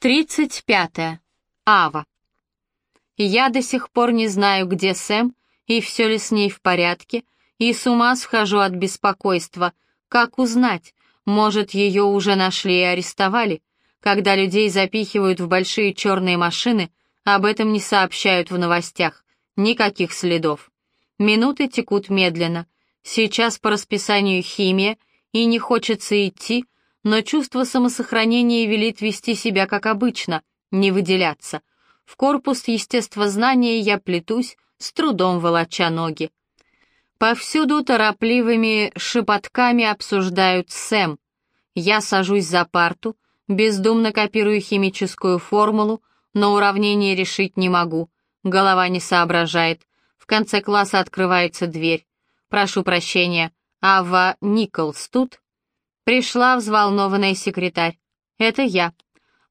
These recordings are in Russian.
Тридцать пятое. Ава. Я до сих пор не знаю, где Сэм, и все ли с ней в порядке, и с ума схожу от беспокойства. Как узнать? Может, ее уже нашли и арестовали? Когда людей запихивают в большие черные машины, об этом не сообщают в новостях. Никаких следов. Минуты текут медленно. Сейчас по расписанию химия, и не хочется идти, но чувство самосохранения велит вести себя как обычно, не выделяться. В корпус естествознания я плетусь, с трудом волоча ноги. Повсюду торопливыми шепотками обсуждают Сэм. Я сажусь за парту, бездумно копирую химическую формулу, но уравнение решить не могу. Голова не соображает. В конце класса открывается дверь. Прошу прощения, Ава Николс тут? Пришла взволнованная секретарь. «Это я.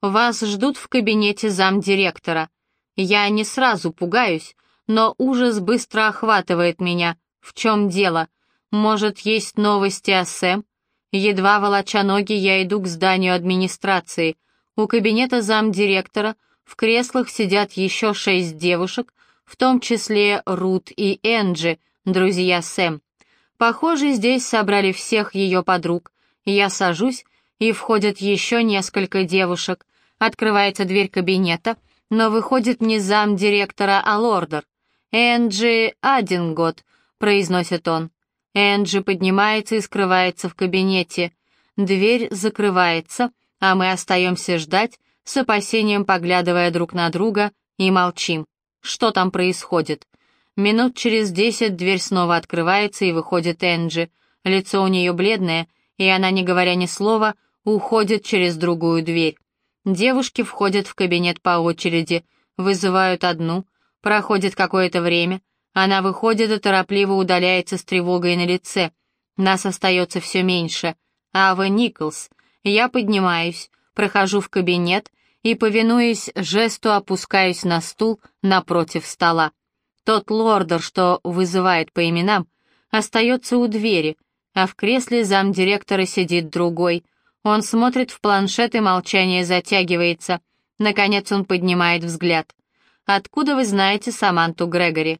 Вас ждут в кабинете замдиректора. Я не сразу пугаюсь, но ужас быстро охватывает меня. В чем дело? Может, есть новости о Сэм? Едва волоча ноги, я иду к зданию администрации. У кабинета замдиректора в креслах сидят еще шесть девушек, в том числе Рут и Энджи, друзья Сэм. Похоже, здесь собрали всех ее подруг, я сажусь, и входят еще несколько девушек. Открывается дверь кабинета, но выходит не зам директора, а лордер. «Энджи Адингот», — произносит он. Энджи поднимается и скрывается в кабинете. Дверь закрывается, а мы остаемся ждать, с опасением поглядывая друг на друга, и молчим. Что там происходит? Минут через десять дверь снова открывается, и выходит Энджи. Лицо у нее бледное — и она, не говоря ни слова, уходит через другую дверь. Девушки входят в кабинет по очереди, вызывают одну, проходит какое-то время, она выходит и торопливо удаляется с тревогой на лице. Нас остается все меньше. Ава Николс. Я поднимаюсь, прохожу в кабинет и, повинуясь жесту, опускаюсь на стул напротив стола. Тот лордер, что вызывает по именам, остается у двери — а в кресле замдиректора сидит другой. Он смотрит в планшет, и молчание затягивается. Наконец он поднимает взгляд. «Откуда вы знаете Саманту Грегори?»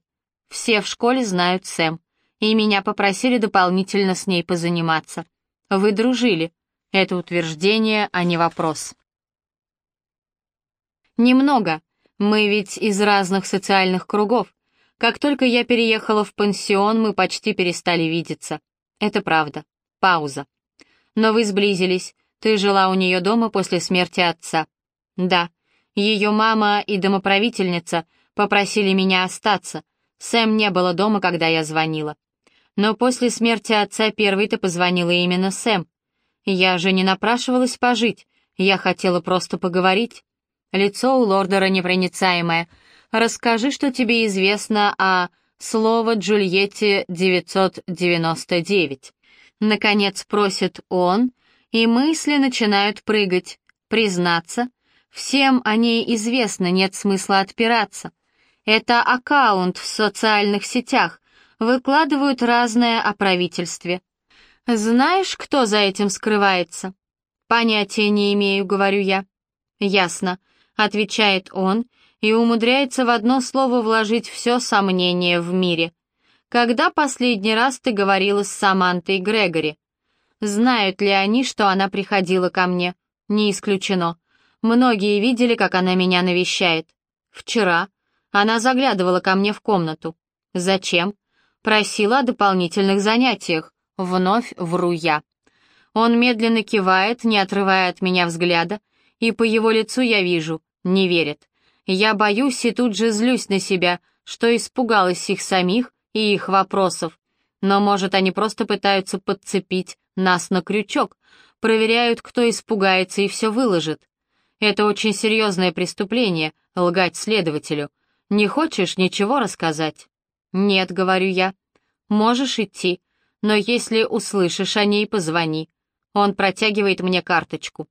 «Все в школе знают Сэм, и меня попросили дополнительно с ней позаниматься. Вы дружили». Это утверждение, а не вопрос. «Немного. Мы ведь из разных социальных кругов. Как только я переехала в пансион, мы почти перестали видеться. Это правда. Пауза. Но вы сблизились. Ты жила у нее дома после смерти отца. Да. Ее мама и домоправительница попросили меня остаться. Сэм не было дома, когда я звонила. Но после смерти отца первой-то позвонила именно Сэм. Я же не напрашивалась пожить. Я хотела просто поговорить. Лицо у лордера непроницаемое. Расскажи, что тебе известно о слово Джульетте 999. Наконец просит он, и мысли начинают прыгать. Признаться, всем о ней известно, нет смысла отпираться. Это аккаунт в социальных сетях, выкладывают разное о правительстве. Знаешь, кто за этим скрывается? Понятия не имею, говорю я. Ясно, отвечает он и умудряется в одно слово вложить все сомнение в мире. Когда последний раз ты говорила с Самантой Грегори? Знают ли они, что она приходила ко мне? Не исключено. Многие видели, как она меня навещает. Вчера она заглядывала ко мне в комнату. Зачем? Просила о дополнительных занятиях. Вновь вру я. Он медленно кивает, не отрывая от меня взгляда, и по его лицу я вижу, не верит. Я боюсь и тут же злюсь на себя, что испугалась их самих и их вопросов. Но, может, они просто пытаются подцепить нас на крючок, проверяют, кто испугается и все выложит. Это очень серьезное преступление — лгать следователю. Не хочешь ничего рассказать? Нет, говорю я. Можешь идти, но если услышишь о ней, позвони. Он протягивает мне карточку.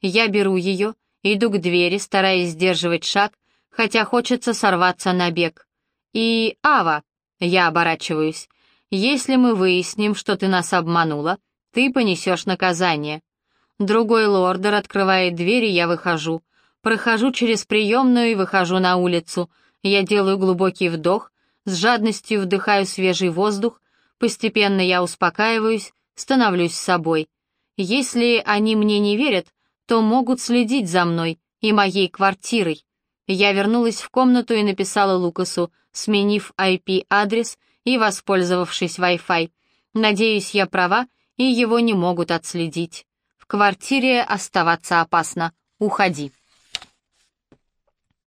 Я беру ее, иду к двери, стараясь сдерживать шаг, хотя хочется сорваться на бег. И, Ава, я оборачиваюсь, если мы выясним, что ты нас обманула, ты понесешь наказание. Другой лордер открывает дверь, и я выхожу. Прохожу через приемную и выхожу на улицу. Я делаю глубокий вдох, с жадностью вдыхаю свежий воздух, постепенно я успокаиваюсь, становлюсь собой. Если они мне не верят, то могут следить за мной и моей квартирой. Я вернулась в комнату и написала Лукасу, сменив IP-адрес и воспользовавшись Wi-Fi. Надеюсь, я права, и его не могут отследить. В квартире оставаться опасно. Уходи.